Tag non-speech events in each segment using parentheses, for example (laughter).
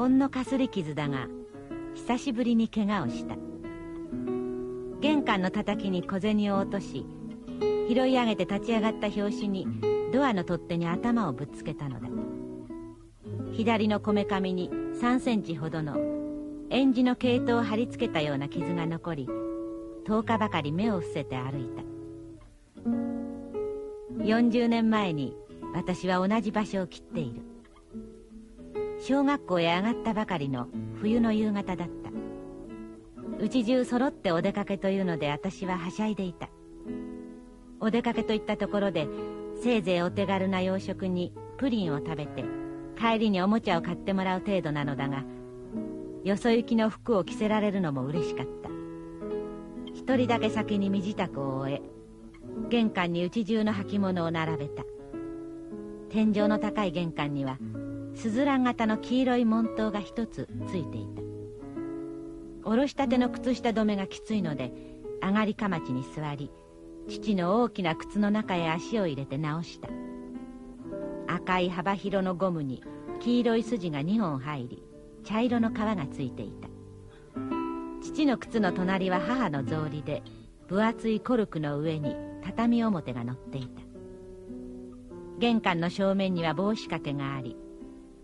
ほんのかすり傷だが久しぶりに怪我をした。玄関の叩きに小銭を落とし拾い上げて立ち上がった拍子にドアの取っ手に頭をぶつけたのだ。左のこめかみに3センチほどの縁地の毛糸を貼り付けたような傷が残り10日ばかり目を伏せて歩いた。40年前に私は同じ場所を切っている。小学校へ上がったばかりの冬の夕方だった。うち中揃ってお出かけというので私ははしゃいでいた。お出かけといったところでせいぜいお手軽な洋食にプリンを食べて帰りにおもちゃを買ってもらう程度なのだがよそ行きの服を着せられるのも嬉しかった。一人だけ先に身支度を終え玄関に家中の履物を並べた。天井の高い玄関にはスズラン型の黄色い門灯が一つついていた。おろしたての靴下止めがきついので上がりかまちに座り父の大きな靴の中へ足を入れて直した。赤い幅広のゴムに黄色い筋が2本入り茶色の皮がついていた。父の靴の隣は母の草履で分厚いコルクの上に畳表が乗っていた。玄関の正面には帽子掛けがあり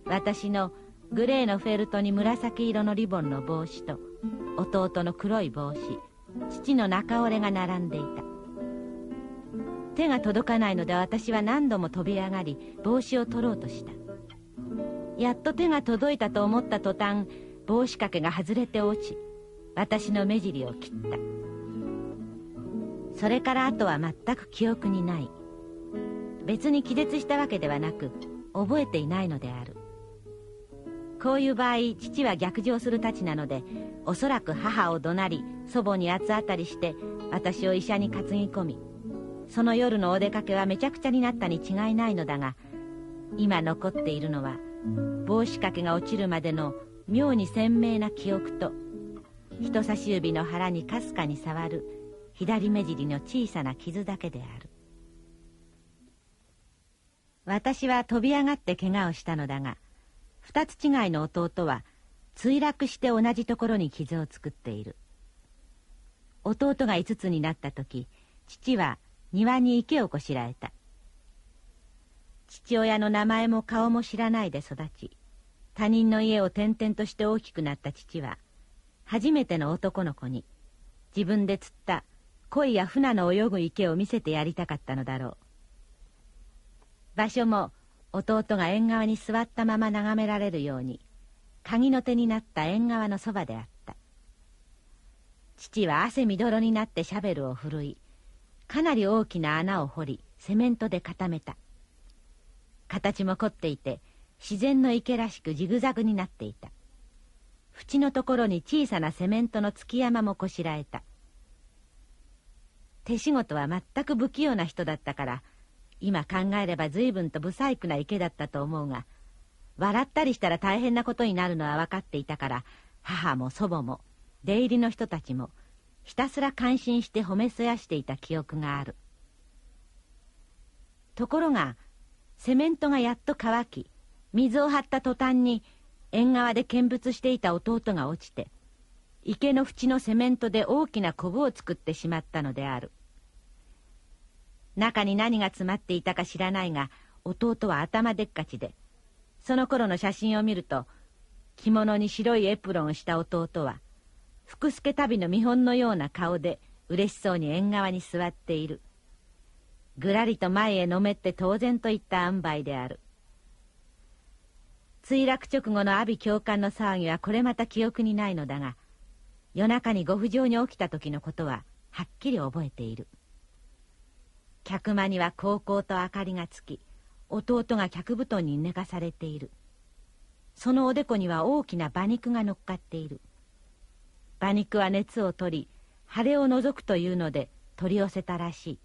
私のグレーのフェルトに紫色のリボンの帽子と弟の黒い帽子父の中折れが並んでいた。手が届かないので私は何度も飛び上がり帽子を取ろうとした。やっと手が届いたと思った途端帽子掛けが外れて落ち私の目尻を切った。それからあとは全く記憶にない。別に気絶したわけではなく覚えていないのである。こういう場合父は逆上するたちなのでおそらく母を怒鳴り祖母に八つ当たりして私を医者に担ぎ込みその夜のお出かけはめちゃくちゃになったに違いないのだが今残っているのは帽子掛けが落ちるまでの妙に鮮明な記憶と人差し指の腹にかすかに触る左目尻の小さな傷だけである。私は飛び上がって怪我をしたのだが二つ違いの弟は墜落して同じところに傷を作っている。弟が五つになった時父は庭に池をこしらえた。父親の名前も顔も知らないで育ち他人の家を転々として大きくなった父は初めての男の子に自分で釣った鯉や船の泳ぐ池を見せてやりたかったのだろう。場所も弟が縁側に座ったまま眺められるように鍵の手になった縁側のそばであった。父は汗みどろになってシャベルを振るいかなり大きな穴を掘りセメントで固めた。形も凝っていて自然の池らしくジグザグになっていた。縁のところに小さなセメントの築山もこしらえた。手仕事は全く不器用な人だったから今考えれば随分と不細工な池だったと思うが笑ったりしたら大変なことになるのは分かっていたから母も祖母も出入りの人たちもひたすら感心して褒めそやしていた記憶がある。ところがセメントがやっと乾き水を張った途端に縁側で見物していた弟が落ちて池の縁のセメントで大きなコブを作ってしまったのである。中に何が詰まっていたか知らないが弟は頭でっかちで。その頃の写真を見ると着物に白いエプロンをした弟は福助旅の見本のような顔で嬉しそうに縁側に座っている。ぐらりと前へのめって当然といった塩梅である。墜落直後の阿鼻教官の騒ぎはこれまた記憶にないのだが夜中にご不浄に起きた時のことははっきり覚えている。客間には高校と明かりがつき弟が客布団に寝かされている。そのおでこには大きな馬肉が乗っかっている。馬肉は熱を取り腫れを除くというので取り寄せたらしい。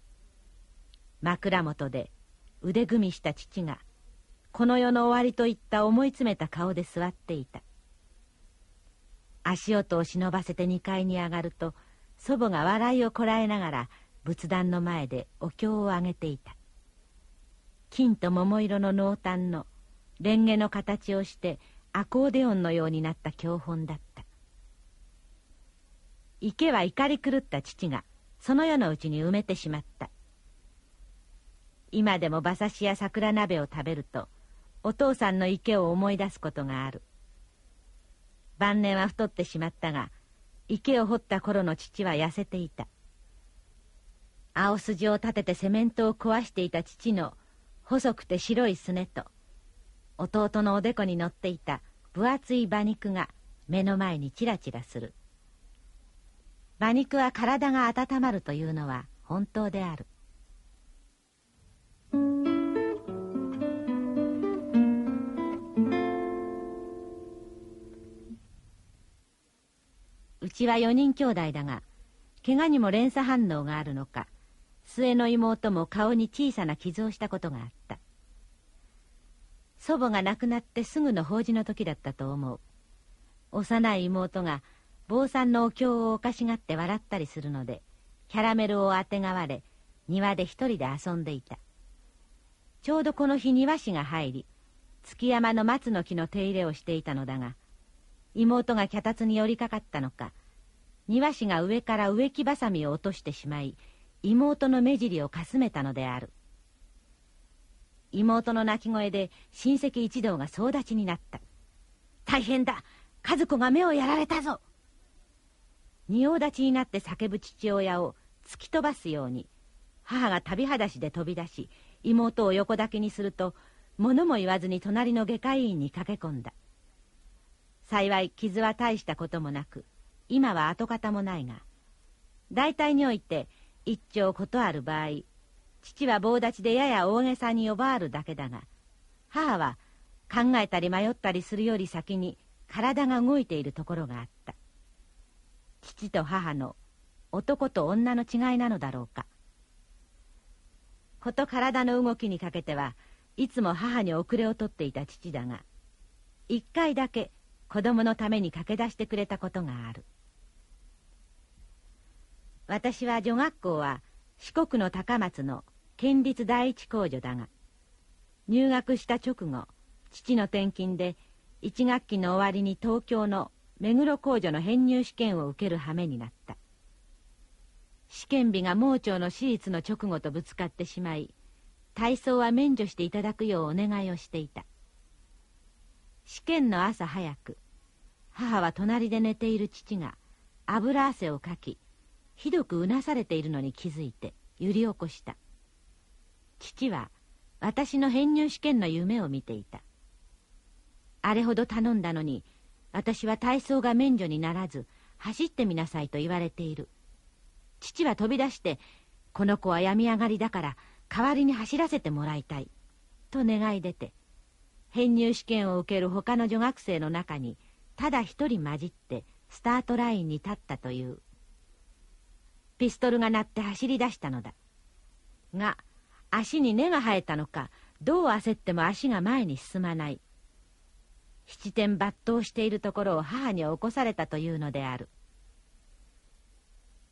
枕元で腕組みした父がこの世の終わりといった思い詰めた顔で座っていた。足音を忍ばせて2階に上がると祖母が笑いをこらえながら仏壇の前でお経をあげていた。金と桃色の濃淡の蓮華の形をしてアコーディオンのようになった教本だった。池は怒り狂った父がその夜のうちに埋めてしまった。今でも馬刺しや桜鍋を食べるとお父さんの池を思い出すことがある。晩年は太ってしまったが池を掘った頃の父は痩せていた。青筋を立ててセメントを壊していた父の細くて白いすねと弟のおでこに乗っていた分厚い馬肉が目の前にチラチラする。馬肉は体が温まるというのは本当である。うちは4人兄弟だが怪我にも連鎖反応があるのか末の妹も顔に小さな傷をしたことがあった。祖母が亡くなってすぐの法事の時だったと思う。幼い妹が坊さんのお経をおかしがって笑ったりするのでキャラメルをあてがわれ庭で一人で遊んでいた。ちょうどこの日庭師が入り月山の松の木の手入れをしていたのだが妹が脚立に寄りかかったのか庭師が上から植木ばさみを落としてしまい妹の目尻をかすめたのである。妹の泣き声で親戚一同が総立ちになった。大変だ。和子が目をやられたぞ。仁王立ちになって叫ぶ父親を突き飛ばすように母が旅裸足で飛び出し妹を横抱きにすると物も言わずに隣の外科医院に駆け込んだ。幸い傷は大したこともなく今は跡形もないが大体において一丁ことある場合父は棒立ちでやや大げさに呼ばわるだけだが母は考えたり迷ったりするより先に体が動いているところがあった。父と母の男と女の違いなのだろうか。こと体の動きにかけてはいつも母に遅れをとっていた父だが一回だけ子供のために駆け出してくれたことがある。私は女学校は四国の高松の県立第一工女だが入学した直後父の転勤で1学期の終わりに東京の目黒工女の編入試験を受ける羽目になった。試験日が盲腸の私立の直後とぶつかってしまい体操は免除していただくようお願いをしていた。試験の朝早く母は隣で寝ている父が油汗をかきひどくうなされているのに気づいて揺り起こした。父は私の編入試験の夢を見ていた。あれほど頼んだのに私は体操が免除にならず走ってみなさいと言われている。父は飛び出してこの子は病み上がりだから代わりに走らせてもらいたいと願い出て編入試験を受ける他の女学生の中にただ一人混じってスタートラインに立ったという。ピストルが鳴って走り出したのだ。が足に根が生えたのかどう焦っても足が前に進まない。七点抜刀しているところを母に起こされたというのである。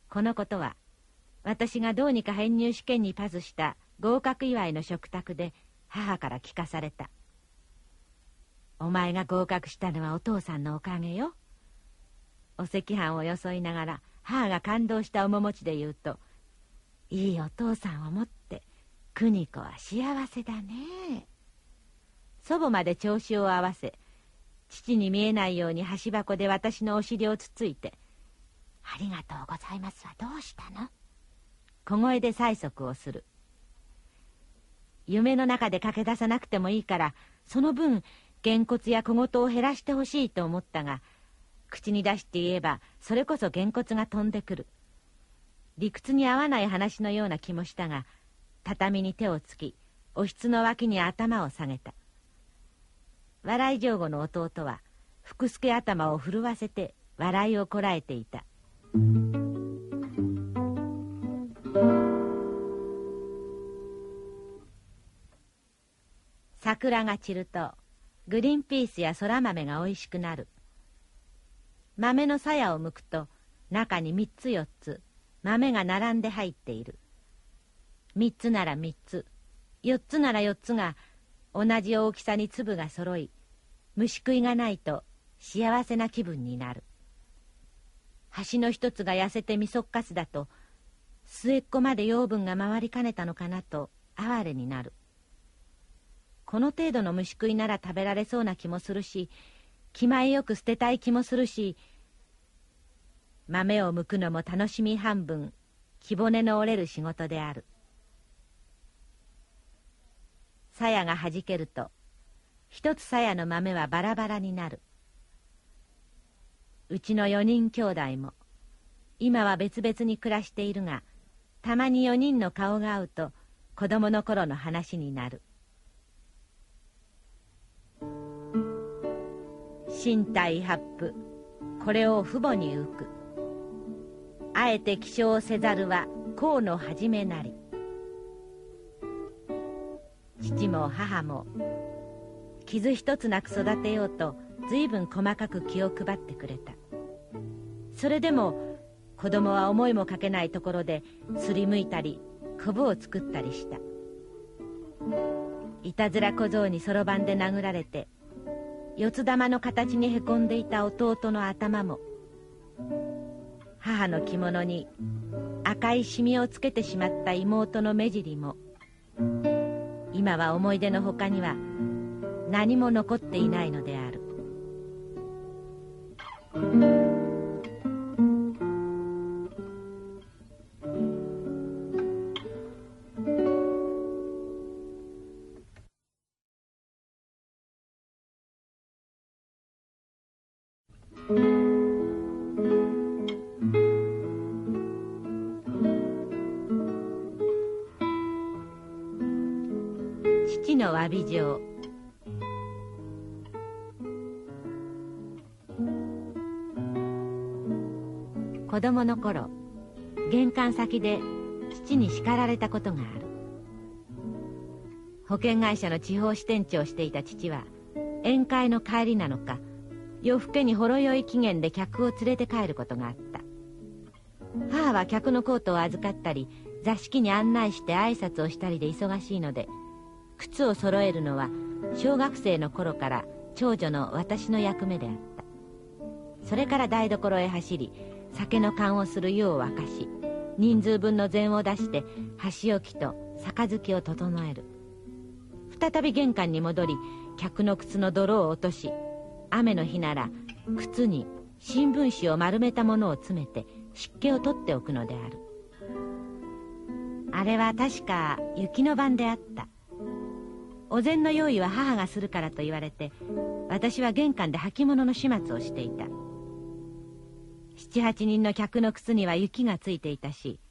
このことは私がどうにか編入試験にパスした合格祝いの食卓で母から聞かされた。お前が合格したのはお父さんのおかげよ。お赤飯をよそいながら母が感動した面持ちで言うといいお父さんを持って邦子は幸せだね祖母まで調子を合わせ父に見えないように箸箱で私のお尻をつついて「ありがとうございますはどうしたの?」小声で催促をする夢の中で駆け出さなくてもいいからその分げんこつや小言を減らしてほしいと思ったが口に出して言えばそれこそげんこつが飛んでくる。理屈に合わない話のような気もしたが畳に手をつきおひつの脇に頭を下げた。笑い上戸の弟は福助頭を震わせて笑いをこらえていた。桜が散るとグリーンピースやそら豆がおいしくなる。豆の鞘を剥くと中に3つ4つ豆が並んで入っている。3つなら3つ4つなら4つが同じ大きさに粒が揃い虫食いがないと幸せな気分になる。橋の一つが痩せてみそっかすだと末っ子まで養分が回りかねたのかなと哀れになる。この程度の虫食いなら食べられそうな気もするし気前よく捨てたい気もするし豆を剥くのも楽しみ半分気骨の折れる仕事である。鞘がはじけると一つ鞘の豆はバラバラになる。うちの4人兄弟も今は別々に暮らしているがたまに4人の顔が合うと子供の頃の話になる。身体発布これを父母に浮く。あえて起床せざるは功の始めなり。父も母も傷一つなく育てようと随分細かく気を配ってくれた。それでも子供は思いもかけないところですりむいたりこぶを作ったりした。いたずら小僧にそろばんで殴られて四つ玉の形にへこんでいた弟の頭も母の着物に赤いシミをつけてしまった妹の目尻も今は思い出の他には何も残っていないのである。子供の頃玄関先で父に叱られたことがある。保険会社の地方支店長をしていた父は宴会の帰りなのか夜更けにほろ酔い期限で客を連れて帰ることがあった。母は客のコートを預かったり座敷に案内して挨拶をしたりで忙しいので靴を揃えるのは小学生の頃から長女の私の役目であった。それから台所へ走り酒の勘をする湯を沸かし人数分の膳を出して箸置きと杯を整える。再び玄関に戻り客の靴の泥を落とし雨の日なら靴に新聞紙を丸めたものを詰めて湿気を取っておくのである。あれは確か雪の晩であった。お膳の用意は母がするからと言われて私は玄関で履物の始末をしていた。七八人の客の靴には雪がついていたし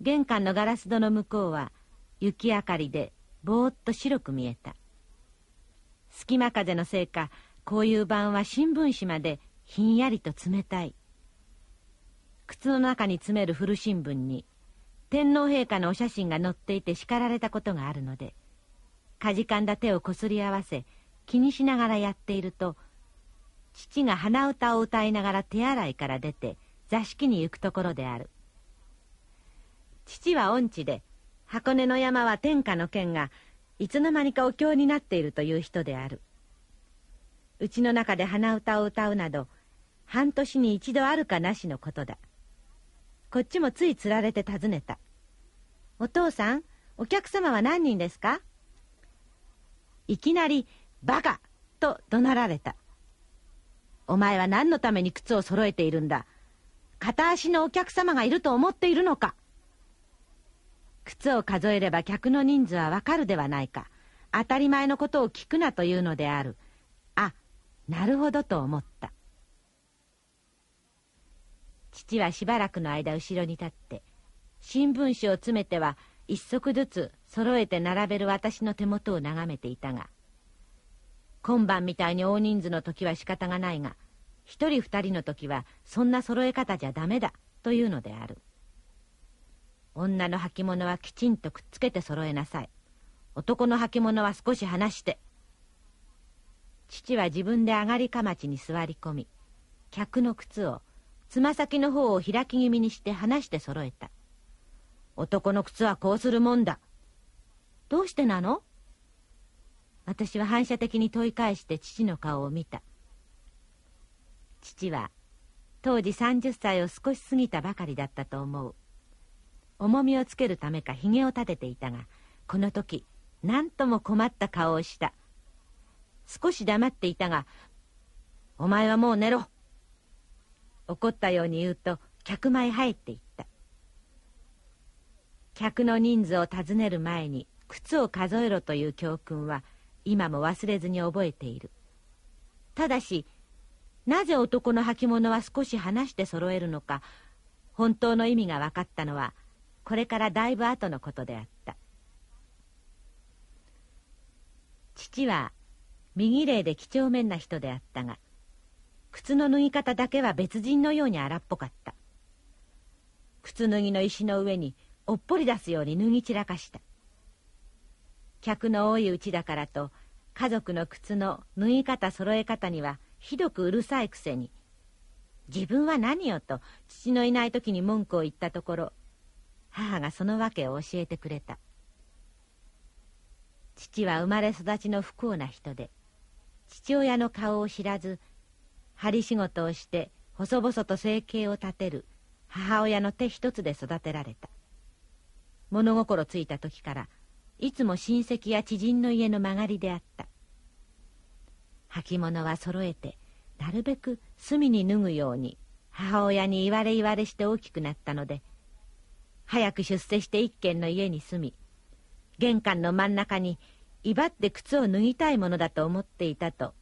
玄関のガラス戸の向こうは雪明かりでぼーっと白く見えた。隙間風のせいかこういう晩は新聞紙までひんやりと冷たい。靴の中に詰める古新聞に天皇陛下のお写真が載っていて叱られたことがあるのでかじかんだ手をこすり合わせ気にしながらやっていると父が鼻歌を歌いながら手洗いから出て座敷に行くところである父は音痴で箱根の山は天下の剣がいつの間にかお経になっているという人であるうちの中で鼻歌を歌うなど半年に一度あるかなしのことだこっちもついつられて尋ねた「お父さんお客様は何人ですか?」いきなり「バカ!」と怒鳴られたお前は何のために靴を揃えているんだ？片足のお客様がいると思っているのか？靴を数えれば客の人数はわかるではないか。当たり前のことを聞くなというのである。あなるほどと思った。父はしばらくの間後ろに立って新聞紙を詰めては一足ずつ揃えて並べる私の手元を眺めていたが今晩みたいに大人数の時は仕方がないが一人二人の時はそんな揃え方じゃダメだというのである。女の履物はきちんとくっつけて揃えなさい。男の履物は少し離して。父は自分で上がりかまちに座り込み客の靴をつま先の方を開き気味にして離して揃えた。男の靴はこうするもんだ。どうしてなの？私は反射的に問い返して父の顔を見た。父は当時30歳を少し過ぎたばかりだったと思う。重みをつけるためかひげを立てていたがこの時何とも困った顔をした。少し黙っていたが「お前はもう寝ろ!」怒ったように言うと客前入っていった。客の人数を尋ねる前に靴を数えろという教訓は今も忘れずに覚えている。ただしなぜ男の履物は少し離して揃えるのか本当の意味が分かったのはこれからだいぶ後のことであった。父は右霊で几帳面な人であったが靴の脱ぎ方だけは別人のように荒っぽかった。靴脱ぎの石の上におっぽり出すように脱ぎ散らかした。客の多いうちだからと家族の靴の脱ぎ方揃え方にはひどくうるさいくせに。自分は何よと父のいない時に文句を言ったところ母がその訳を教えてくれた。父は生まれ育ちの不幸な人で父親の顔を知らず針仕事をして細々と生計を立てる母親の手一つで育てられた。物心ついた時からいつも親戚や知人の家の曲がりであった。履物は揃えてなるべく隅に脱ぐように母親に言われ言われして大きくなったので早く出世して一軒の家に住み玄関の真ん中に威張って靴を脱ぎたいものだと思っていたと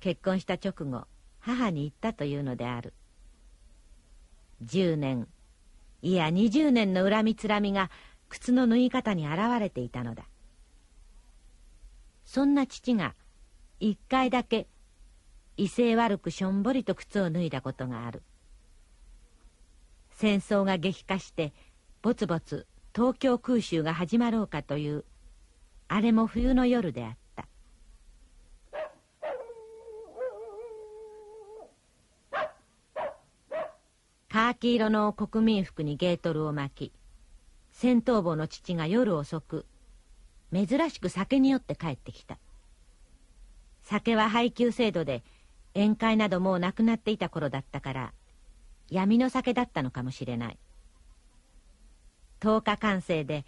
結婚した直後母に言ったというのである。10年いや20年の恨みつらみが靴の縫い方に現れていたのだ。そんな父が一回だけ威勢悪くしょんぼりと靴を脱いだことがある。戦争が激化してぼつぼつ東京空襲が始まろうかというあれも冬の夜であった。カーキ色の国民服にゲートルを巻き戦闘帽の父が夜遅く珍しく酒に酔って帰ってきた。酒は配給制度で宴会などもうなくなっていた頃だったから闇の酒だったのかもしれない。10日完成で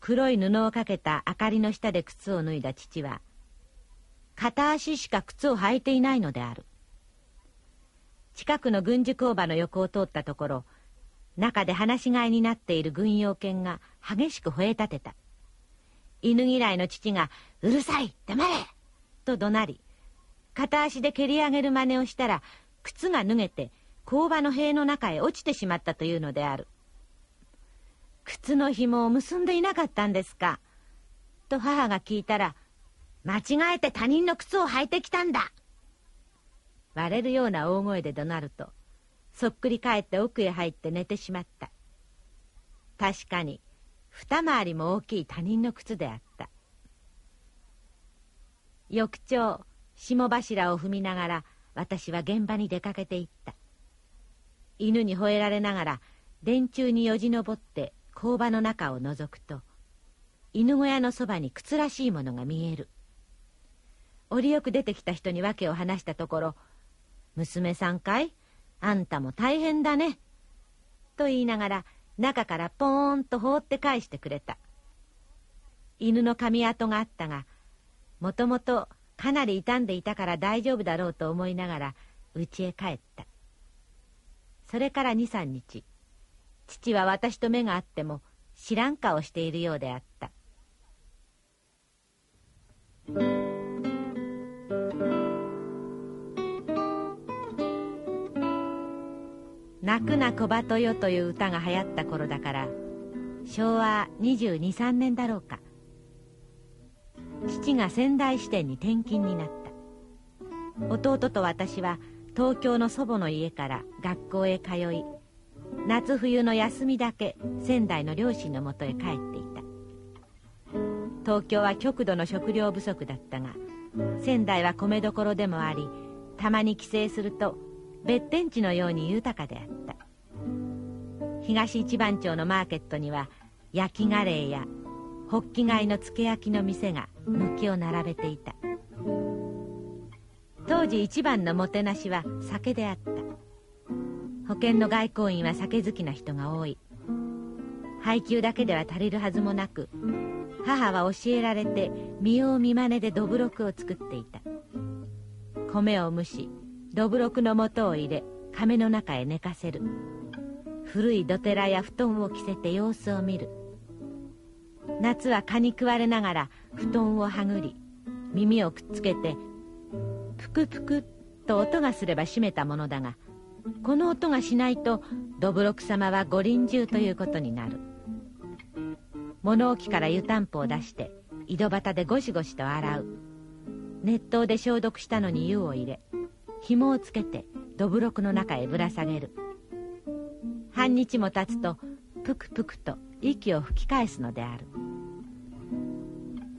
黒い布をかけた明かりの下で靴を脱いだ父は片足しか靴を履いていないのである。近くの軍事工場の横を通ったところ中で放し飼いになっている軍用犬が激しく吠え立てた。犬嫌いの父が「うるさい黙れ!」と怒鳴り片足で蹴り上げる真似をしたら靴が脱げて工場の塀の中へ落ちてしまったというのである靴の紐を結んでいなかったんですか?と母が聞いたら間違えて他人の靴を履いてきたんだ!割れるような大声で怒鳴るとそっくり返って奥へ入って寝てしまった。確かに二回りも大きい他人の靴であった。翌朝霜柱を踏みながら私は現場に出かけていった。犬に吠えられながら電柱によじ登って工場の中を覗くと犬小屋のそばに靴らしいものが見える。折よく出てきた人に訳を話したところ「娘さんかい？あんたも大変だね」と言いながら中からポーンと放って返してくれた。犬の噛み跡があったがもともとかなり傷んでいたから大丈夫だろうと思いながら家へ帰った。それから23日。父は私と目があっても知らん顔しているようであった。泣くな小鳩よという歌が流行った頃だから昭和22、3年だろうか。父が仙台支店に転勤になった。弟と私は東京の祖母の家から学校へ通い夏冬の休みだけ仙台の両親のもとへ帰っていた。東京は極度の食料不足だったが仙台は米どころでもありたまに帰省すると別天地のように豊かであった。東一番町のマーケットには焼きガレーやホッキ貝のつけ焼きの店が軒を並べていた。当時一番のもてなしは酒であった。保険の外交員は酒好きな人が多い。配給だけでは足りるはずもなく母は教えられて見よう見まねでどぶろくを作っていた。米を蒸しどぶろくの素を入れ亀の中へ寝かせる。古い土寺や布団を着せて様子を見る。夏は蚊に食われながら布団をはぐり耳をくっつけてプクプクと音がすれば閉めたものだがこの音がしないとどぶろく様は五輪中ということになる。物置から湯たんぽを出して井戸端でゴシゴシと洗う。熱湯で消毒したのに湯を入れ紐をつけてどぶろくの中へぶら下げる。半日も経つとぷくぷくと息を吹き返すのである。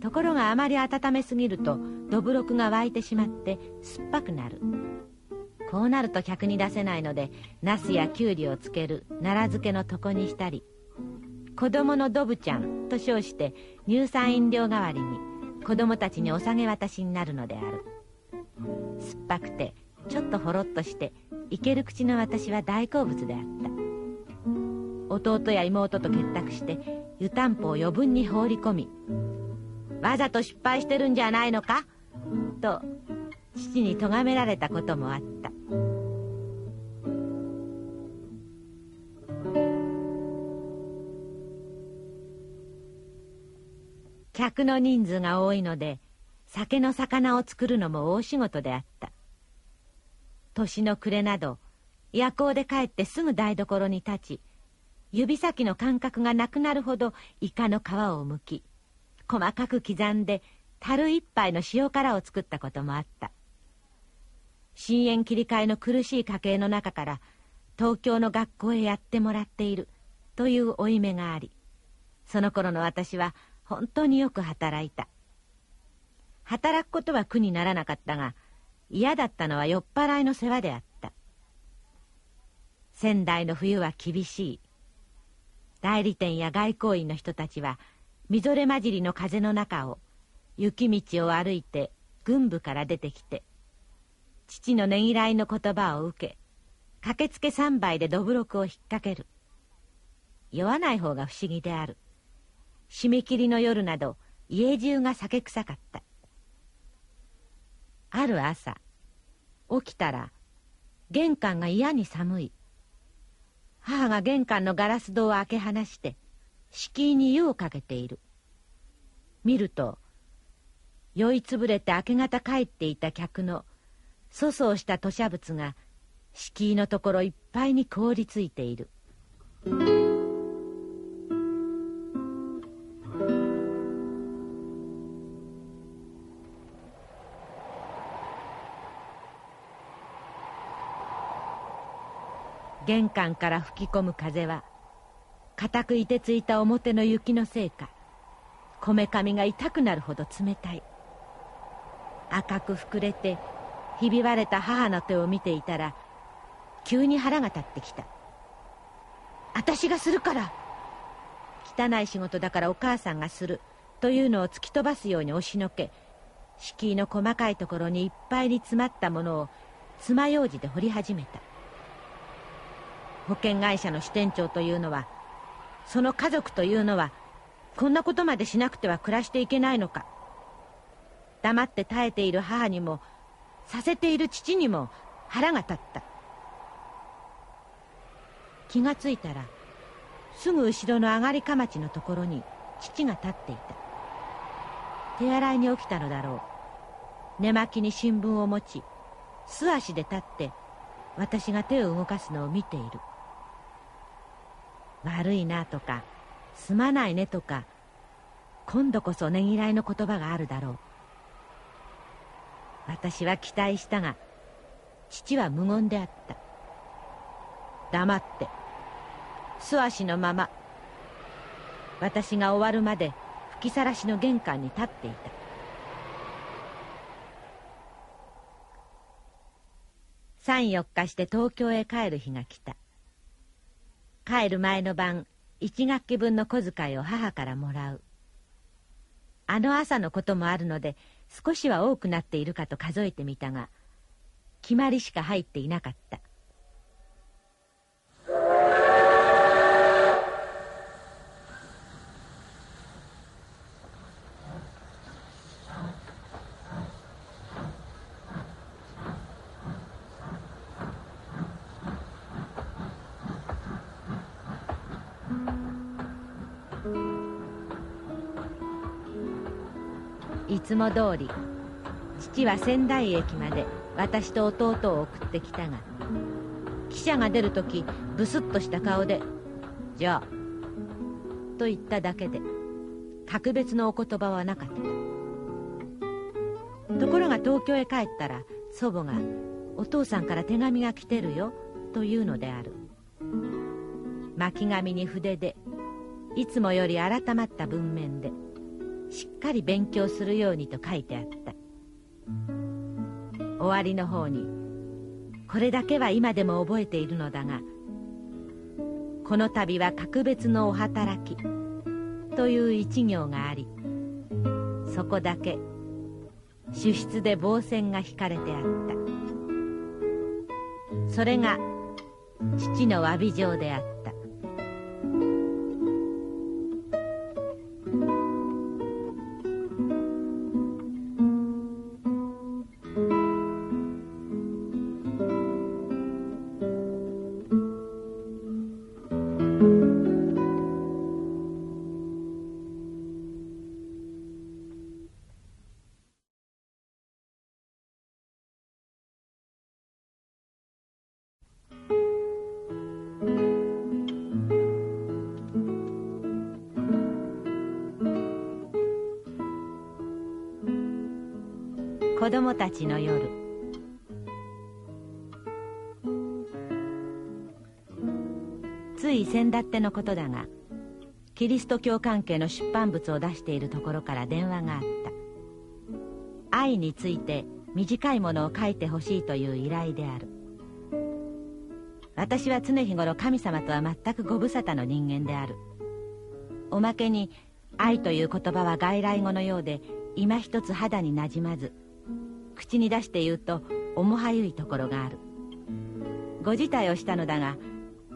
ところがあまり温めすぎるとどぶろくが沸いてしまって酸っぱくなる。こうなると客に出せないのでナスやキュウリをつける奈良漬けの床にしたり子供のドブちゃんと称して乳酸飲料代わりに子供たちにお下げ渡しになるのである。酸っぱくてちょっとほろっとしていける口の私は大好物であった。弟や妹と結託して湯たんぽを余分に放り込みわざと失敗してるんじゃないのか？と父に咎められたこともあった。客の人数が多いので酒の魚を作るのも大仕事であった。年の暮れなど夜行で帰ってすぐ台所に立ち指先の感覚がなくなるほどイカの皮をむき細かく刻んで樽一杯の塩辛を作ったこともあった。深淵切り替えの苦しい家計の中から東京の学校へやってもらっているという負い目がありその頃の私は本当によく働いた。働くことは苦にならなかったが嫌だったのは酔っ払いの世話であった。仙台の冬は厳しい。代理店や外交員の人たちはみぞれ混じりの風の中を雪道を歩いて軍部から出てきて父のねぎらいの言葉を受け駆けつけ3杯でどぶろくを引っ掛ける。酔わない方が不思議である。締め切りの夜など家中が酒臭かった。ある朝起きたら玄関が嫌に寒い。母が玄関のガラス戸を開け放して敷居に湯をかけている。見ると酔いつぶれて明け方帰っていた客の粗相した吐砂物が敷居のところいっぱいに凍りついている。玄関から吹き込む風は固くいてついた表の雪のせいかこめかみが痛くなるほど冷たい。赤く膨れてひび割れた母の手を見ていたら急に腹が立ってきた。私がするから。汚い仕事だからお母さんがするというのを突き飛ばすように押しのけ敷居の細かいところにいっぱいに詰まったものを爪楊枝で掘り始めた。保険会社の支店長というのはその家族というのはこんなことまでしなくては暮らしていけないのか。黙って耐えている母にもさせている父にも腹が立った。気がついたらすぐ後ろの上がりかまちのところに父が立っていた。手洗いに起きたのだろう。寝巻きに新聞を持ち素足で立って私が手を動かすのを見ている。悪いなとかすまないねとか今度こそねぎらいの言葉があるだろう。私は期待したが父は無言であった。黙って素足のまま私が終わるまで吹きさらしの玄関に立っていた。34日して東京へ帰る日が来た。帰る前の晩1学期分の小遣いを母からもらう。あの朝のこともあるので少しは多くなっているかと数えてみたが決まりしか入っていなかった。いつも通り父は仙台駅まで私と弟を送ってきたが汽車が出る時ブスッとした顔で「じゃあ」と言っただけで格別のお言葉はなかった。ところが東京へ帰ったら祖母が「お父さんから手紙が来てるよ」というのである。巻紙に筆でいつもより改まった文面で「しっかり勉強するようにと書いてあった。終わりの方にこれだけは今でも覚えているのだがこの度は格別のお働きという一行がありそこだけ主筆で棒線が引かれてあった。それが父の詫び状であった。子供たちの夜。つい先だってのことだがキリスト教関係の出版物を出しているところから電話があった。愛について短いものを書いてほしいという依頼である。私は常日頃神様とは全くご無沙汰の人間である。おまけに愛という言葉は外来語のようで今一つ肌になじまず口に出して言うと重はゆいところがある。ご辞退をしたのだが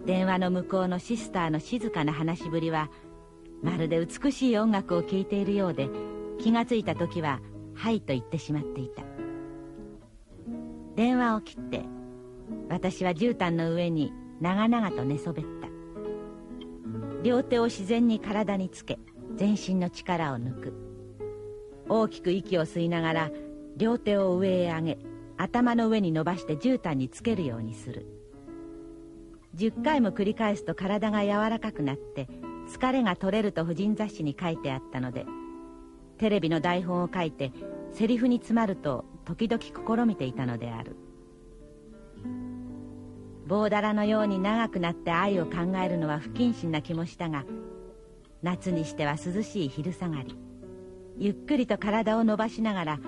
電話の向こうのシスターの静かな話しぶりはまるで美しい音楽を聴いているようで気がついた時は「はい」と言ってしまっていた。電話を切って私は絨毯の上に長々と寝そべった。両手を自然に体につけ全身の力を抜く。大きく息を吸いながら両手を上へ上げ頭の上に伸ばして絨毯につけるようにする。10回も繰り返すと体が柔らかくなって疲れが取れると婦人雑誌に書いてあったのでテレビの台本を書いてセリフに詰まると時々試みていたのである。棒だらのように長くなって愛を考えるのは不謹慎な気もしたが夏にしては涼しい昼下がり。ゆっくりと体を伸ばしながら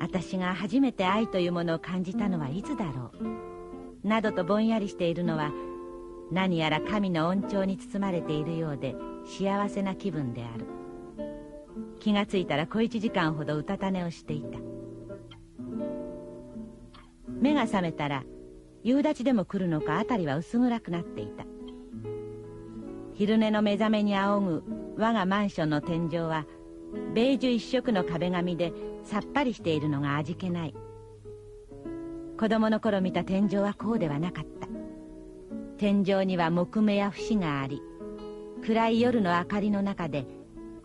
私が初めて愛というものを感じたのはいつだろう。などとぼんやりしているのは何やら神の恩寵に包まれているようで幸せな気分である。気がついたら小一時間ほどうたた寝をしていた。目が覚めたら夕立でも来るのか辺りは薄暗くなっていた。昼寝の目覚めに仰ぐ我がマンションの天井はベージュ一色の壁紙でさっぱりしているのが味気ない。子供の頃見た天井はこうではなかった。天井には木目や節があり暗い夜の明かりの中で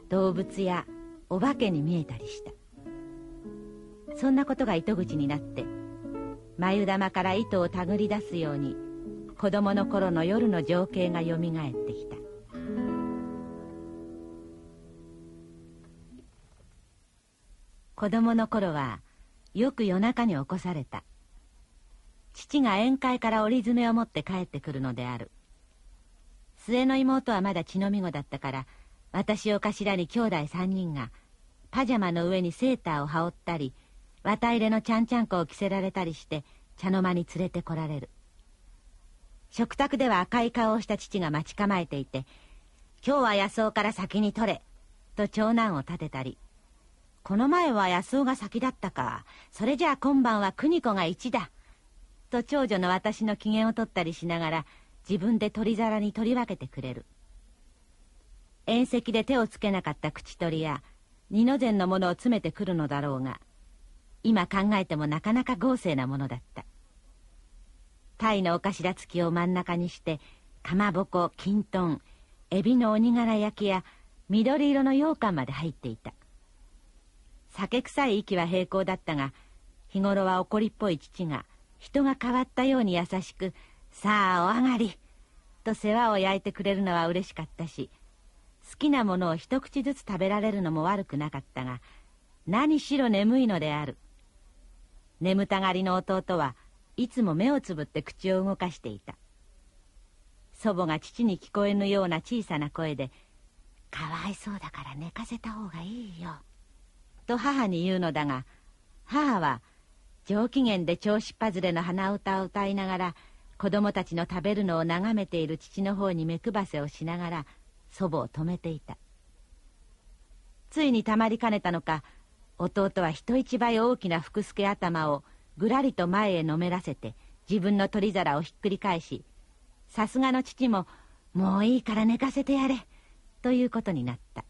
動物やお化けに見えたりした。そんなことが糸口になって眉玉から糸を手繰り出すように子供の頃の夜の情景がよみがえってきた。子供の頃はよく夜中に起こされた。父が宴会から折り詰めを持って帰ってくるのである。末の妹はまだ血のみ子だったから私を頭に兄弟三人がパジャマの上にセーターを羽織ったり綿入れのちゃんちゃんこを着せられたりして茶の間に連れてこられる。食卓では赤い顔をした父が待ち構えていて「今日は野草から先に取れ」と長男を立てたりこの前は安尾が先だったか。それじゃあ今晩は邦子が一だ。と長女の私の機嫌を取ったりしながら自分で取り皿に取り分けてくれる。宴席で手をつけなかった口取りや二の膳のものを詰めてくるのだろうが、今考えてもなかなか豪勢なものだった。鯛のお頭付きを真ん中にして、かまぼこ、きんとん、エビの鬼柄焼きや緑色の羊羹まで入っていた。酒臭い息は平行だったが、日頃は怒りっぽい父が、人が変わったように優しく、さあお上がり、と世話を焼いてくれるのは嬉しかったし、好きなものを一口ずつ食べられるのも悪くなかったが、何しろ眠いのである。眠たがりの弟はいつも目をつぶって口を動かしていた。祖母が父に聞こえぬような小さな声で、かわいそうだから寝かせた方がいいよ。と母に言うのだが、母は上機嫌で調子っぱずれの鼻歌を歌いながら、子供たちの食べるのを眺めている父の方に目くばせをしながら、祖母を止めていた。ついにたまりかねたのか、弟は人一倍大きな福助頭をぐらりと前へのめらせて自分の取り皿をひっくり返しさすがの父も「もういいから寝かせてやれ」ということになった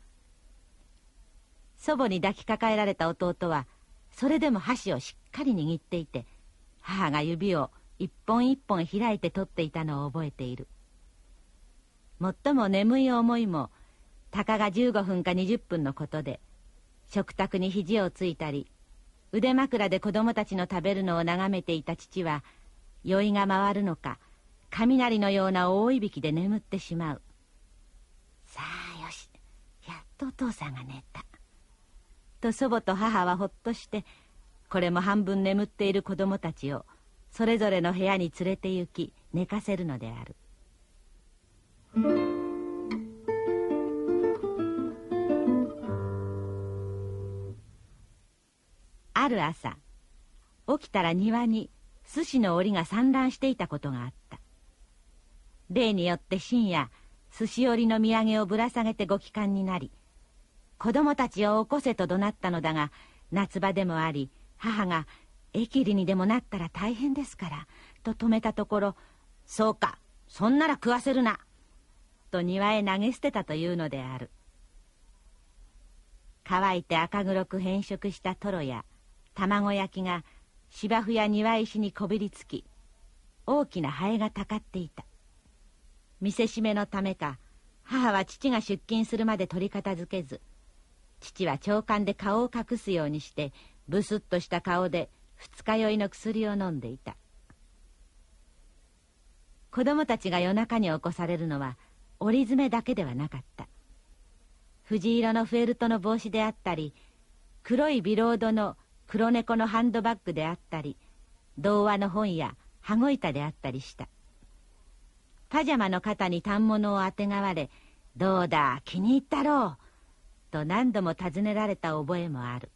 祖母に抱きかかえられた弟はそれでも箸をしっかり握っていて母が指を一本一本開いて取っていたのを覚えている。もっとも眠い思いもたかが15分か20分のことで食卓に肘をついたり腕枕で子供たちの食べるのを眺めていた父は酔いが回るのか雷のような大いびきで眠ってしまう。さあよし。やっとお父さんが寝た。と祖母と母はほっとしてこれも半分眠っている子供たちをそれぞれの部屋に連れて行き寝かせるのである。ある朝起きたら庭に寿司の折が散乱していたことがあった例によって深夜寿司折りの土産をぶら下げてご帰還になり子供たちを起こせと怒鳴ったのだが夏場でもあり母が「駅里にでもなったら大変ですから」と止めたところ「そうかそんなら食わせるな」と庭へ投げ捨てたというのである。乾いて赤黒く変色したトロや卵焼きが芝生や庭石にこびりつき大きなハエがたかっていた。見せしめのためか母は父が出勤するまで取り片付けず父は長官で顔を隠すようにしてブスッとした顔で二日酔いの薬を飲んでいた。子供たちが夜中に起こされるのは折り詰めだけではなかった。藤色のフェルトの帽子であったり黒いビロードの黒猫のハンドバッグであったり童話の本や羽子板であったりした。パジャマの肩に反物をあてがわれ「どうだ気に入ったろう」と何度も尋ねられた覚えもある。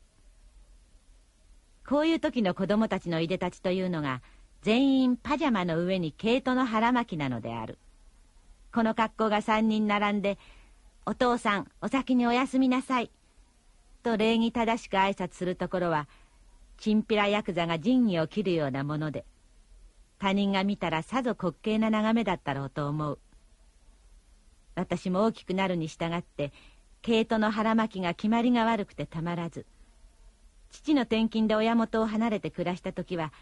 こういう時の子供たちのいでたちというのが全員パジャマの上に毛糸の腹巻きなのである。この格好が3人並んで「お父さんお先におやすみなさい」と礼儀正しく挨拶するところはチンピラヤクザが仁義を切るようなもので他人が見たらさぞ滑稽な眺めだったろうと思う。私も大きくなるに従って毛糸の腹巻きが決まりが悪くてたまらず父の転勤で親元を離れて暮らした時は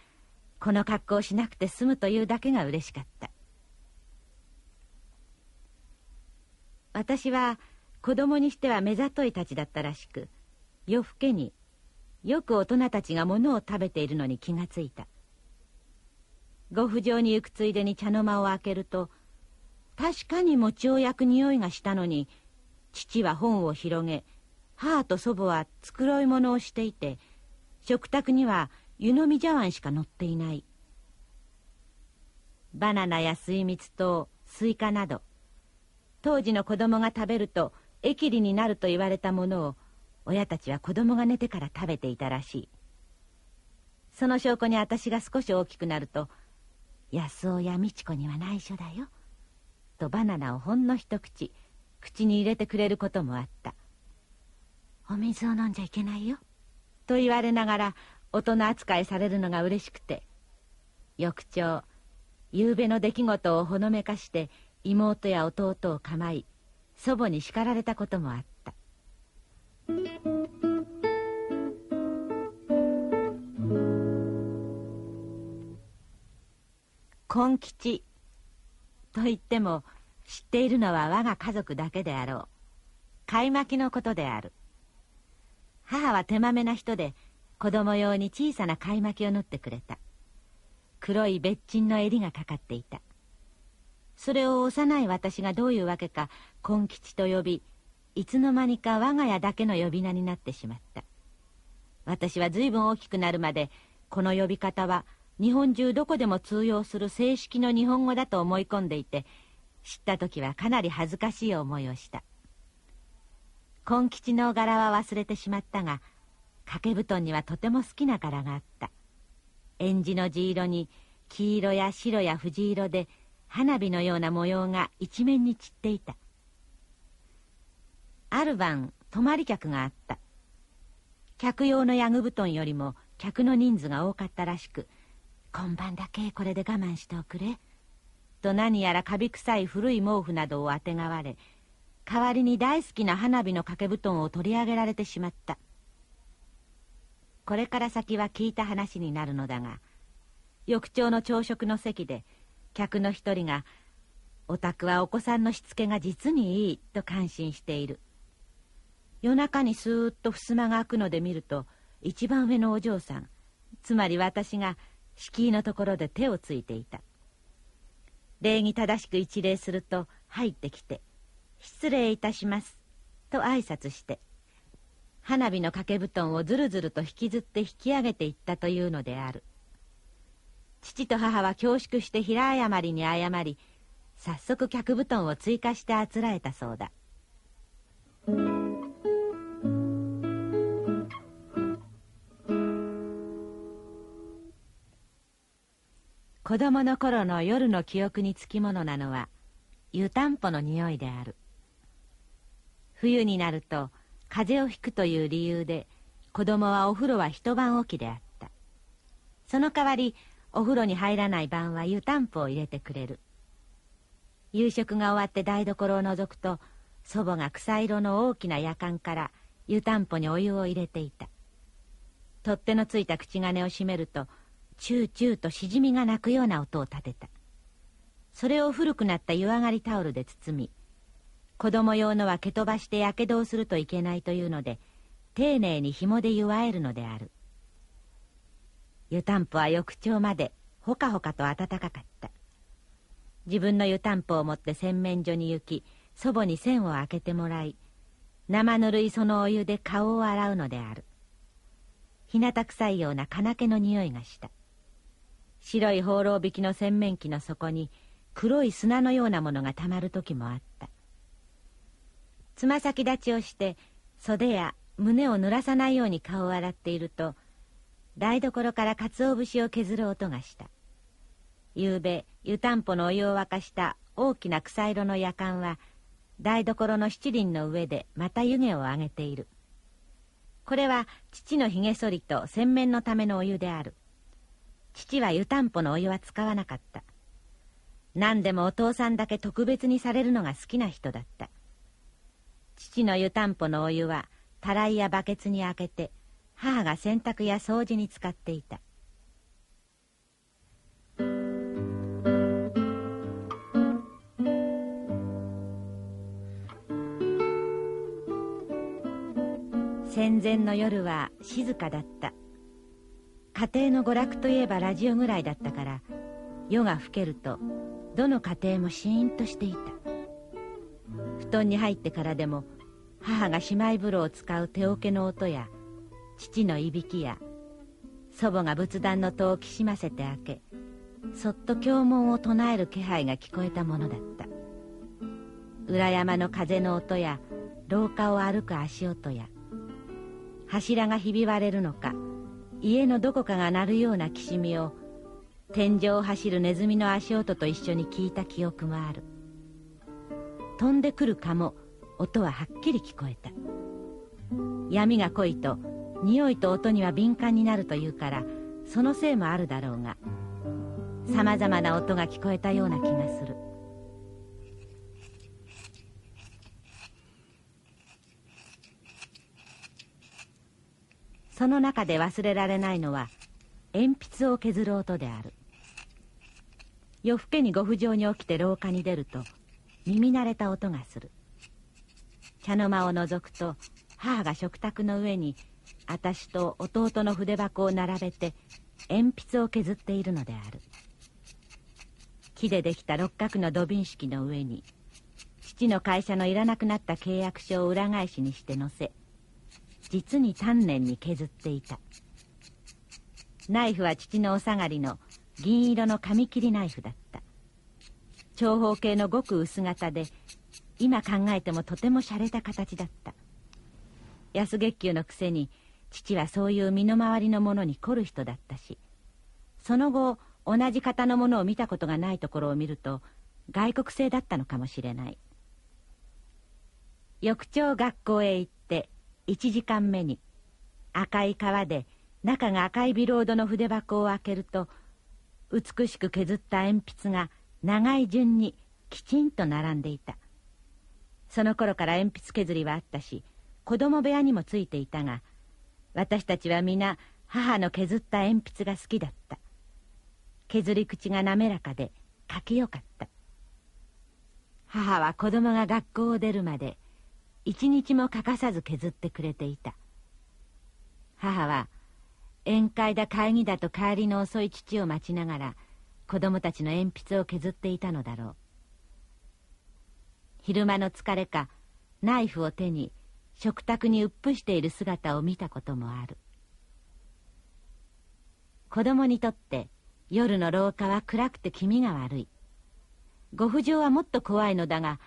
この格好をしなくて済むというだけが嬉しかった。私は子供にしては目ざといたちだったらしく夜更けによく大人たちが物を食べているのに気がついた。ご不浄に行くついでに茶の間を開けると確かに餅を焼く匂いがしたのに父は本を広げ母と祖母は繕い物をしていて食卓には湯飲み茶碗しか乗っていない。バナナや水蜜桃スイカなど当時の子供が食べると疫痢になると言われたものを親たちは子供が寝てから食べていたらしい。その証拠に私が少し大きくなると「安尾や美智子には内緒だよ」とバナナをほんの一口口に入れてくれることもあった。お水を飲んじゃいけないよ。と言われながら大人扱いされるのが嬉しくて翌朝夕べの出来事をほのめかして妹や弟を構い祖母に叱られたこともあった根吉と言っても知っているのは我が家族だけであろう。買い巻きのことである。母は手まめな人で子供用に小さな買い巻きを縫ってくれた。黒い別鎮の襟がかかっていた。それを幼い私がどういうわけか根吉と呼びいつの間にか我が家だけの呼び名になってしまった。私は随分大きくなるまでこの呼び方は日本中どこでも通用する正式の日本語だと思い込んでいて知った時はかなり恥ずかしい思いをした。根吉の柄は忘れてしまったが掛け布団にはとても好きな柄があった。えんじの地色に黄色や白や藤色で花火のような模様が一面に散っていた。ある晩泊まり客があった。客用のヤグ布団よりも客の人数が多かったらしく今晩だけこれで我慢しておくれ。と何やらカビ臭い古い毛布などをあてがわれ代わりに大好きな花火の掛け布団を取り上げられてしまった。これから先は聞いた話になるのだが翌朝の朝食の席で客の一人が「お宅はお子さんのしつけが実にいい」と感心している。夜中にスーッと襖が開くので見ると一番上のお嬢さんつまり私が敷居のところで手をついていた。礼儀正しく一礼すると入ってきて「失礼いたします」と挨拶して花火の掛け布団をずるずると引きずって引き上げていったというのである。父と母は恐縮して平謝りに謝り早速客布団を追加してあつらえたそうだ。子供の頃の夜の記憶につきものなのは湯たんぽの匂いである。冬になると風邪をひくという理由で子供はお風呂は一晩おきであった。その代わりお風呂に入らない晩は湯たんぽを入れてくれる。夕食が終わって台所を覗くと祖母が草色の大きなやかんから湯たんぽにお湯を入れていた。取っ手のついた口金を閉めるとチューチューとしじみが鳴くような音を立てた。それを古くなった湯上がりタオルで包み子供用のは蹴飛ばしてやけどをするといけないというので丁寧に紐で祝えるのである。湯たんぽは翌朝までほかほかと暖かかった。自分の湯たんぽを持って洗面所に行き祖母に線を開けてもらい生ぬるいそのお湯で顔を洗うのである。日向臭いような金気の匂いがした。白い放浪引きの洗面器の底に黒い砂のようなものがたまる時もあった。つま先立ちをして袖や胸を濡らさないように顔を洗っていると台所から鰹節を削る音がした。夕べ湯たんぽのお湯を沸かした大きな草色の夜間は台所の七輪の上でまた湯気を上げている。これは父のひげ剃りと洗面のためのお湯である。父は湯たんぽのお湯は使わなかった。何でもお父さんだけ特別にされるのが好きな人だった。父の湯たんぽのお湯はたらいやバケツに開けて母が洗濯や掃除に使っていた。戦前の夜は静かだった。家庭の娯楽といえばラジオぐらいだったから夜が更けるとどの家庭もシーンとしていた。布団に入ってからでも母が姉妹風呂を使う手桶の音や父のいびきや祖母が仏壇の戸をきしませて開けそっと経文を唱える気配が聞こえたものだった。裏山の風の音や廊下を歩く足音や柱がひび割れるのか家のどこかが鳴るようなきしみを天井を走るネズミの足音と一緒に聞いた記憶もある。飛んでくるかも音ははっきり聞こえた。闇が濃いと匂いと音には敏感になるというからそのせいもあるだろうがさまざまな音が聞こえたような気がする。その中で忘れられないのは鉛筆を削る音である。夜更けにご不浄に起きて廊下に出ると耳慣れた音がする。茶の間を覗くと母が食卓の上に私と弟の筆箱を並べて鉛筆を削っているのである。木でできた六角の土瓶式の上に父の会社のいらなくなった契約書を裏返しにして載せ実に丹念に削っていた。ナイフは父のお下がりの銀色の紙切りナイフだった。長方形のごく薄型で今考えてもとても洒落た形だった。安月給のくせに父はそういう身の回りのものに凝る人だったしその後同じ型のものを見たことがないところを見ると外国製だったのかもしれない。翌朝学校へ行って1時間目に赤い革で中が赤いビロードの筆箱を開けると美しく削った鉛筆が長い順にきちんと並んでいた。その頃から鉛筆削りはあったし子供部屋にもついていたが私たちは皆母の削った鉛筆が好きだった。削り口が滑らかで書きよかった。母は子供が学校を出るまで一日も欠かさず削ってくれていた。母は宴会だ会議だと帰りの遅い父を待ちながら子供たちの鉛筆を削っていたのだろう。昼間の疲れかナイフを手に食卓にうっぷしている姿を見たこともある。子供にとって夜の廊下は暗くて気味が悪い。ご不浄はもっと怖いのだが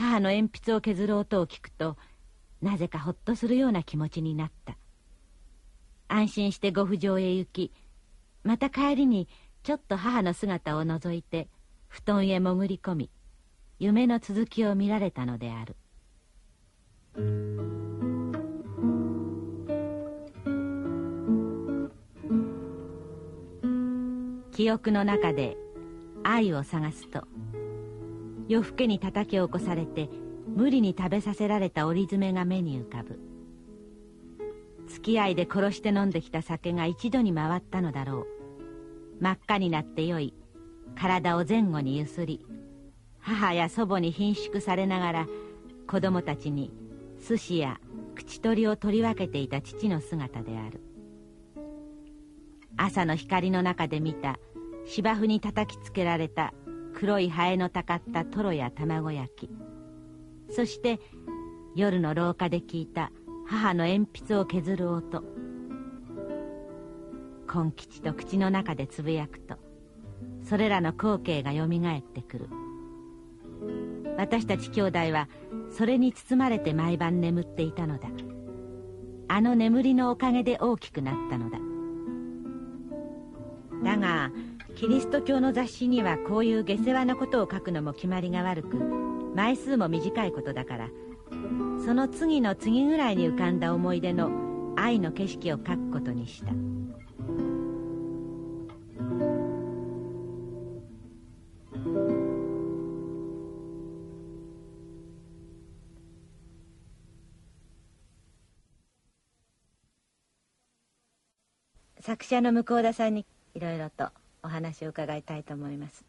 母の鉛筆を削る音を聞くとなぜかほっとするような気持ちになった。安心してご不浄へ行きまた帰りにちょっと母の姿を覗いて布団へ潜り込み夢の続きを見られたのである。記憶の中で愛を探すと夜更けに叩き起こされて無理に食べさせられた折り詰めが目に浮かぶ。付き合いで殺して飲んできた酒が一度に回ったのだろう。真っ赤になってよい。体を前後にゆすり母や祖母に貧縮されながら子供たちに寿司や口取りを取り分けていた父の姿である。朝の光の中で見た芝生に叩きつけられた黒いハエのたかったトロや卵焼き。そして夜の廊下で聞いた母の鉛筆を削る音。根吉と口の中でつぶやくとそれらの光景がよみがえってくる。私たち兄弟はそれに包まれて毎晩眠っていたのだ。あの眠りのおかげで大きくなったのだ。だがキリスト教の雑誌にはこういう下世話なことを書くのも決まりが悪く枚数も短いことだからその次の次ぐらいに浮かんだ思い出の愛の景色を書くことにした。作者の向田さんにいろいろとお話を伺いたいと思います。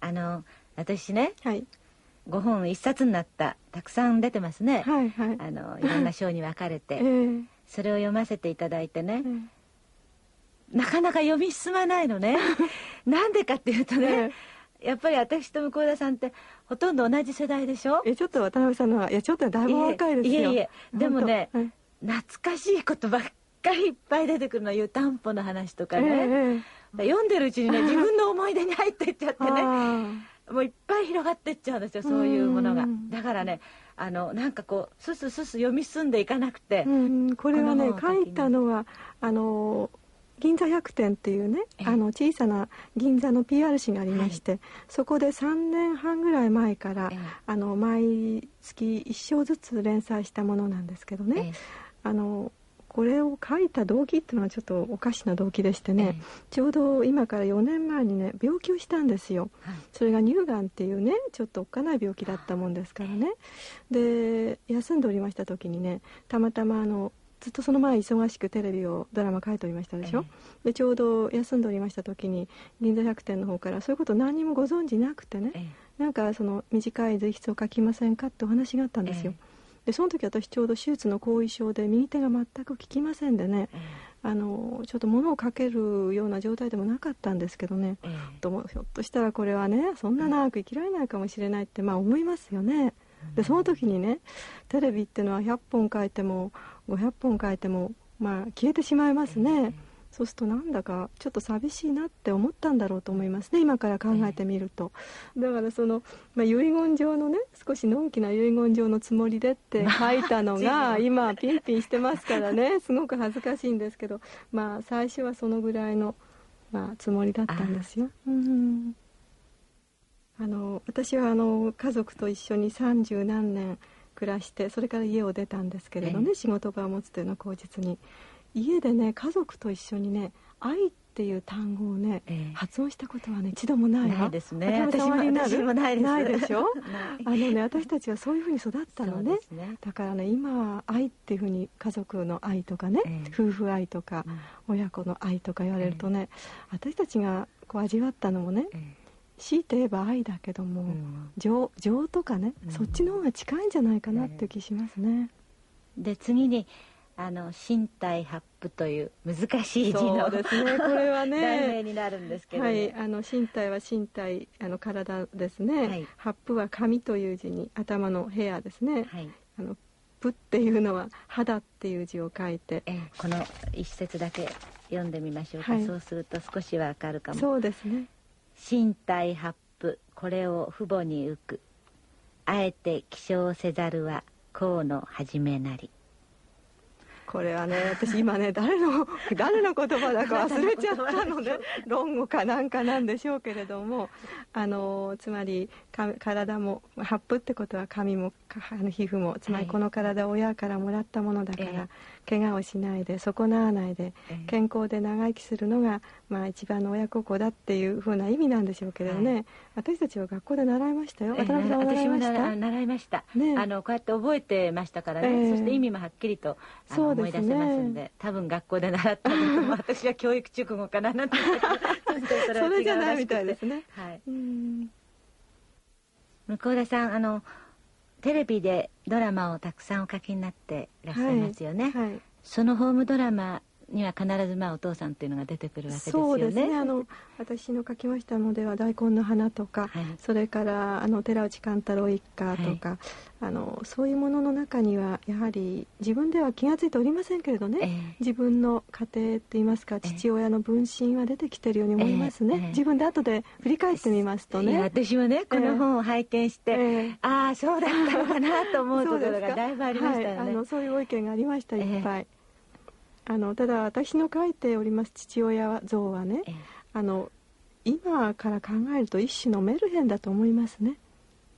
あの私ね、はい、5本一冊になったたくさん出てますね、はいはい、あのいろんな章に分かれて、(laughs) えー、それを読ませていただいてね、えー、なかなか読み進まないのね。(laughs) なんでかっていうとね、えー、やっぱり私と向田さんってほとんど同じ世代でしょ？えちょっと渡辺さんのはいやちょっとだいぶ若いですよ。いえいえでもね、懐かしいことばっかりいっぱい出てくるの湯たんぽの話とかね、読んでるうちにね (laughs) 自分の思い出に入っていっちゃってね。もういっぱい広がってっちゃうんですよそういうものが。だからねあのなんかこうすすすす読み進んでいかなくて。これはね書いたのはあの銀座百店っていうねあの小さな銀座の PR 誌がありまして、はい、そこで3年半ぐらい前から、あの毎月1章ずつ連載したものなんですけどね、あのこれを書いた動機っていうのはちょっとおかしな動機でしてね、ええ、ちょうど今から4年前にね病気をしたんですよ、はい、それが乳がんっていうねちょっとおっかない病気だったもんですからね。で休んでおりました時にねたまたまあのずっとその前忙しくテレビをドラマ書いておりましたでしょ、え、でちょうど休んでおりました時に銀座百店の方からそういうこと何もご存じなくてね、なんかその短い随筆を書きませんかってお話があったんですよ、でその時私ちょうど手術の後遺症で右手が全く効きませんでね、うん、あのちょっと物をかけるような状態でもなかったんですけどね、うん、ともひょっとしたらこれはねそんな長く生きられないかもしれないってまあ思いますよね。でその時にねテレビっていうのは100本書いても500本書いてもまあ消えてしまいますね。そうするとなんだかちょっと寂しいなって思ったんだろうと思いますね今から考えてみると、だからその、まあ、遺言状のね少しのんきな遺言状のつもりでって (laughs) 書いたのが今ピンピンしてますからね。(laughs) すごく恥ずかしいんですけど。まあ最初はそのぐらいの、まあ、つもりだったんですよ。うんあの私はあの家族と一緒に三十何年暮らしてそれから家を出たんですけれどね、仕事場を持つというのは口実に家でね家族と一緒にね愛っていう単語をね、えー、発音したことはね一度もないないですね。私も私もないです。ないでしょ？あのね私たちはそういうふうに育ったのね、ね、だからね今は愛っていうふうに家族の愛とかね、えー、夫婦愛とか、うん、親子の愛とか言われるとね、えー、私たちがこう味わったのもね、強いて言えば愛だけども、うん、情情とかね、そっちの方が近いんじゃないかなっていう気しますね。で次にあの身体発布という難しい字のですね。これはね。題名になるんですけど、ね、はい。あの身体は身体あの体ですね、はい、発布は髪という字に頭のヘアですね、はい、あのプっていうのは肌っていう字を書いて、えこの一節だけ読んでみましょうか、はい、そうすると少しわかるかも。そうですね。身体発布これを父母に浮く。あえて起床せざるは河の始めなりこれはね私今ね誰の (laughs) 誰の言葉だか忘れちゃったので論語かなんかなんでしょうけれどもあのつまり体も発布ってことは髪もあの皮膚もつまりこの体を親からもらったものだから、怪我をしないで損なわないで健康で長生きするのが、まあ、一番の親孝行だっていうふうな意味なんでしょうけれどね、はい、私たちは学校で習いましたよ、渡辺さん習いました？習いました、ね、あのこうやって覚えてましたからね、えー、そして意味もはっきりとあの、思い出せますんで多分学校で習ったのと (laughs) 私は教育直後かななんてそれそれじゃないみたいですね。はい、向田さんあのテレビでドラマをたくさんお書きになっていらっしゃいますよね、はい。はい、そのホームドラマには必ずまあお父さんっていうのが出てくるわけですよね。そうですね。あの私の書きましたのでは大根の花とか、はい、それからあの寺内貫太郎一家とか、はい、あのそういうものの中にはやはり自分では気が付いておりませんけれどね、えー、自分の家庭って言いますか父親の分身は出てきてるように思いますね。えーえー、自分で後で振り返ってみますとね。私もねこの本を拝見して、ああそうだったのかなと思うところがだいぶありましたよね。はい、あのそういうご意見がありましたいっぱい。あのただ私の書いております父親像はね、ええ、あの今から考えると一種のメルヘンだと思いますね。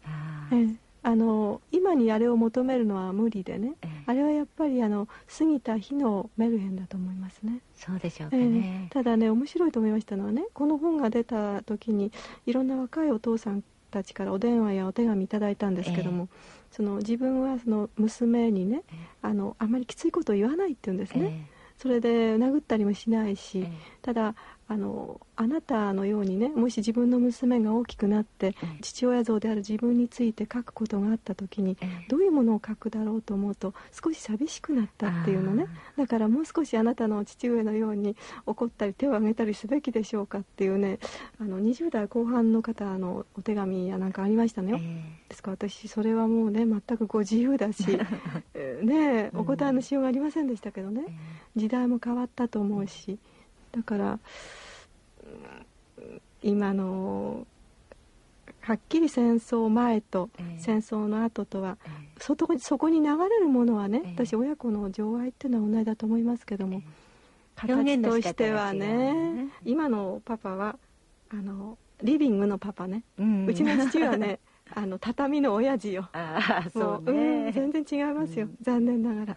あえあの今にあれを求めるのは無理でね、ええ、あれはやっぱりあの過ぎた日のメルヘンだと思いますね。そうでしょうかね、えただね面白いと思いましたのはねこの本が出た時にいろんな若いお父さんたちからお電話やお手紙いただいたんですけども、その自分はその娘にね、あのあまりきついことを言わないって言うんですね。それで殴ったりもしないし、ただあのあなたのようにねもし自分の娘が大きくなって、父親像である自分について書くことがあった時に、どういうものを書くだろうと思うと少し寂しくなったっていうのね。だからもう少しあなたの父上のように怒ったり手を挙げたりすべきでしょうかっていうねあの20代後半の方のお手紙やなんかありましたのよ、ですから私それはもうね全くご自由だし (laughs) ねお答えのしようがありませんでしたけどね、時代も変わったと思うし。だから今のはっきり戦争前と戦争の後とは、えー、そそこに流れるものはね、えー、私親子の情愛っていうのは同じだと思いますけども、形としてはね、ね、今のパパはあのリビングのパパね、うちの父はね (laughs) あの畳の親父よ。あそう、ね、うん、全然違いますよ、残念ながら